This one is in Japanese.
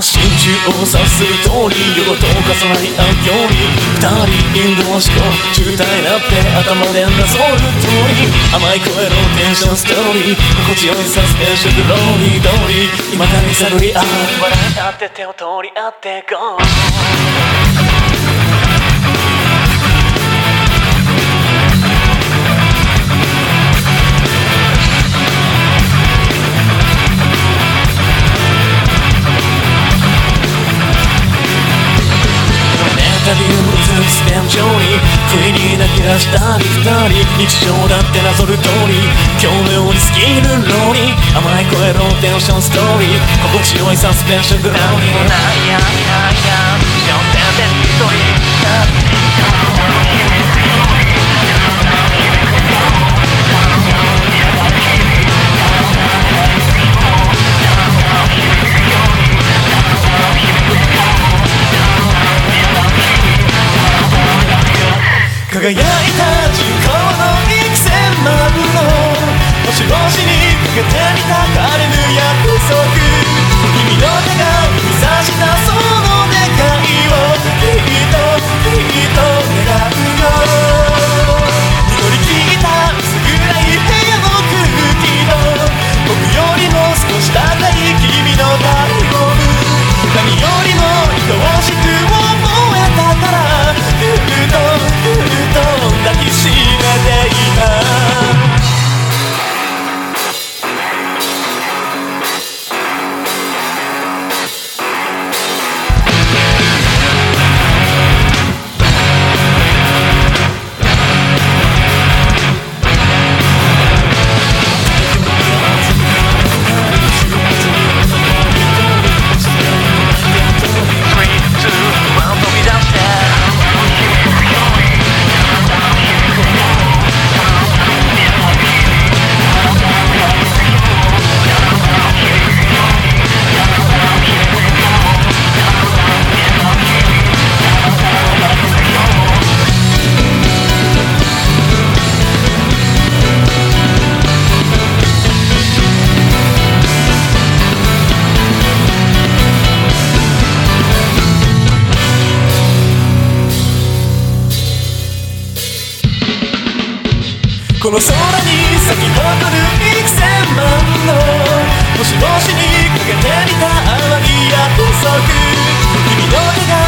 を察する通り夜と重なり合うように二人インドも思考渋滞なって頭でなぞる通り甘い声のテンションストーリー。心地よいサスペンションローリー通り。今だに探り合う笑い合って手を取り合ってこ上に不意に泣き出したり二人日常だってなぞる通り今日のようにスキルローに甘い声ローテンションストーリー心地よいサスペンショングラウンドないやいやいや。輝いた人口の幾千万の星々にかけてみた彼の約束の空に咲き誇る幾千万の星々にかけてみた淡い約束君の手が